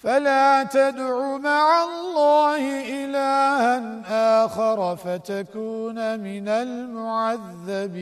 فلا تدع مع الله إلها آخر فتكون من المعذبين.